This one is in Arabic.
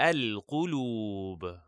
القلوب.